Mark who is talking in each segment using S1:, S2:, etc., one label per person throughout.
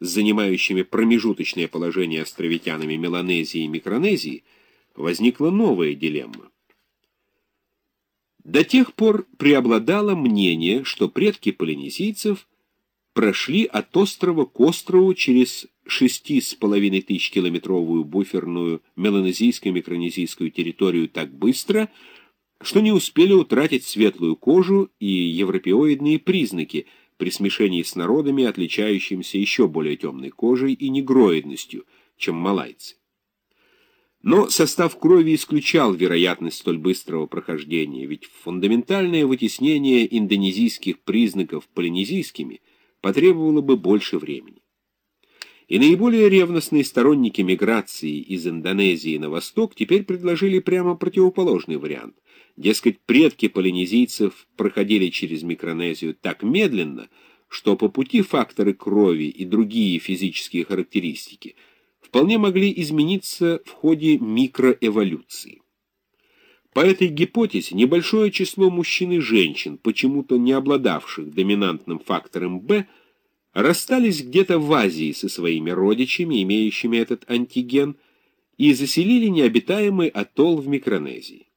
S1: занимающими промежуточное положение островитянами Меланезии и Микронезии, возникла новая дилемма. До тех пор преобладало мнение, что предки полинезийцев прошли от острова к острову через шести с половиной тысяч километровую буферную меланезийско-микронезийскую территорию так быстро, что не успели утратить светлую кожу и европеоидные признаки при смешении с народами, отличающимися еще более темной кожей и негроидностью, чем малайцы. Но состав крови исключал вероятность столь быстрого прохождения, ведь фундаментальное вытеснение индонезийских признаков полинезийскими потребовало бы больше времени. И наиболее ревностные сторонники миграции из Индонезии на восток теперь предложили прямо противоположный вариант. Дескать, предки полинезийцев проходили через Микронезию так медленно, что по пути факторы крови и другие физические характеристики – вполне могли измениться в ходе микроэволюции. По этой гипотезе небольшое число мужчин и женщин, почему-то не обладавших доминантным фактором B, расстались где-то в Азии со своими родичами, имеющими этот антиген, и заселили необитаемый атолл в Микронезии.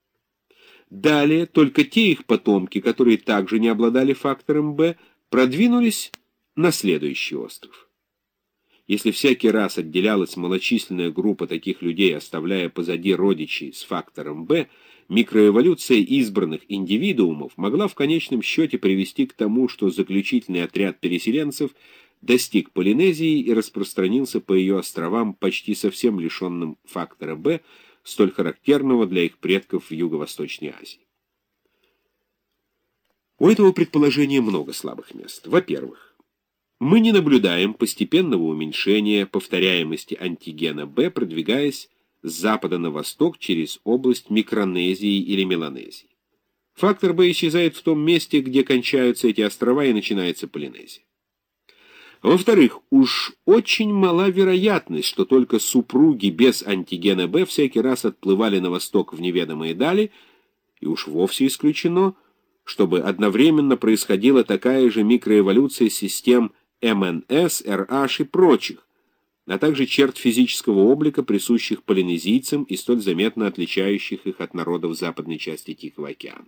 S1: Далее только те их потомки, которые также не обладали фактором B, продвинулись на следующий остров. Если всякий раз отделялась малочисленная группа таких людей, оставляя позади родичей с фактором «Б», микроэволюция избранных индивидуумов могла в конечном счете привести к тому, что заключительный отряд переселенцев достиг Полинезии и распространился по ее островам почти совсем лишенным фактора «Б», столь характерного для их предков в Юго-Восточной Азии. У этого предположения много слабых мест. Во-первых, мы не наблюдаем постепенного уменьшения повторяемости антигена B, продвигаясь с запада на восток через область Микронезии или Меланезии. Фактор B исчезает в том месте, где кончаются эти острова и начинается Полинезия. Во-вторых, уж очень мала вероятность, что только супруги без антигена B всякий раз отплывали на восток в неведомые дали, и уж вовсе исключено, чтобы одновременно происходила такая же микроэволюция систем МНС, РH и прочих, а также черт физического облика, присущих полинезийцам и столь заметно отличающих их от народов западной части Тихого океана.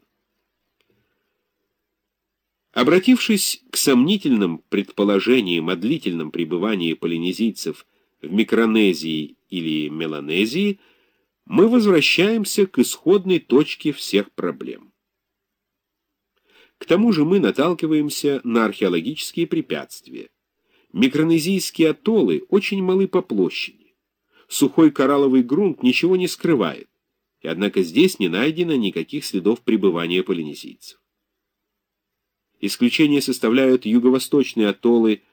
S1: Обратившись к сомнительным предположениям о длительном пребывании полинезийцев в Микронезии или Меланезии, мы возвращаемся к исходной точке всех проблем. К тому же мы наталкиваемся на археологические препятствия. Микронезийские атоллы очень малы по площади. Сухой коралловый грунт ничего не скрывает, и однако здесь не найдено никаких следов пребывания полинезийцев. Исключение составляют юго-восточные атоллы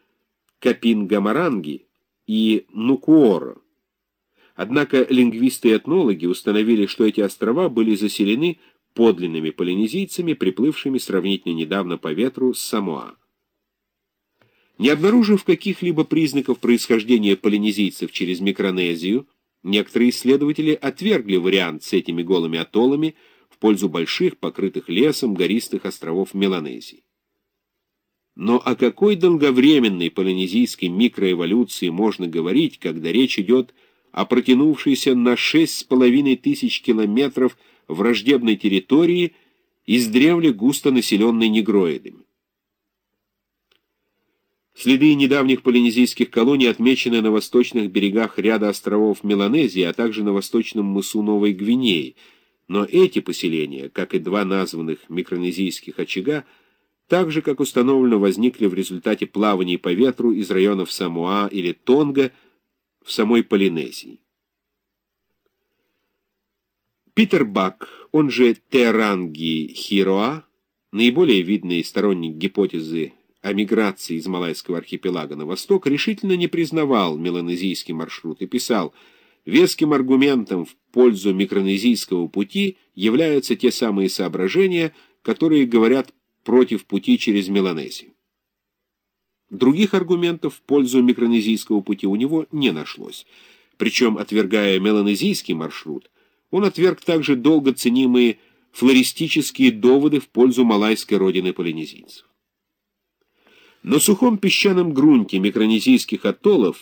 S1: Капингамаранги и Нукуоро. Однако лингвисты и этнологи установили, что эти острова были заселены подлинными полинезийцами, приплывшими сравнительно недавно по ветру с Самоа. Не обнаружив каких-либо признаков происхождения полинезийцев через Микронезию, некоторые исследователи отвергли вариант с этими голыми атоллами в пользу больших, покрытых лесом, гористых островов Меланезии. Но о какой долговременной полинезийской микроэволюции можно говорить, когда речь идет о протянувшейся на 6,5 тысяч километров враждебной территории, издревле густо населенной негроидами. Следы недавних полинезийских колоний отмечены на восточных берегах ряда островов Меланезии, а также на восточном мысу Новой Гвинеи, но эти поселения, как и два названных микронезийских очага, так же, как установлено, возникли в результате плаваний по ветру из районов Самоа или Тонга в самой Полинезии. Питер Бак, он же Теранги Хироа, наиболее видный сторонник гипотезы о миграции из Малайского архипелага на восток, решительно не признавал меланезийский маршрут и писал, веским аргументом в пользу микронезийского пути являются те самые соображения, которые говорят против пути через Меланезию. Других аргументов в пользу микронезийского пути у него не нашлось, причем, отвергая меланезийский маршрут, он отверг также долго ценимые флористические доводы в пользу малайской родины полинезийцев. На сухом песчаном грунте микронезийских атоллов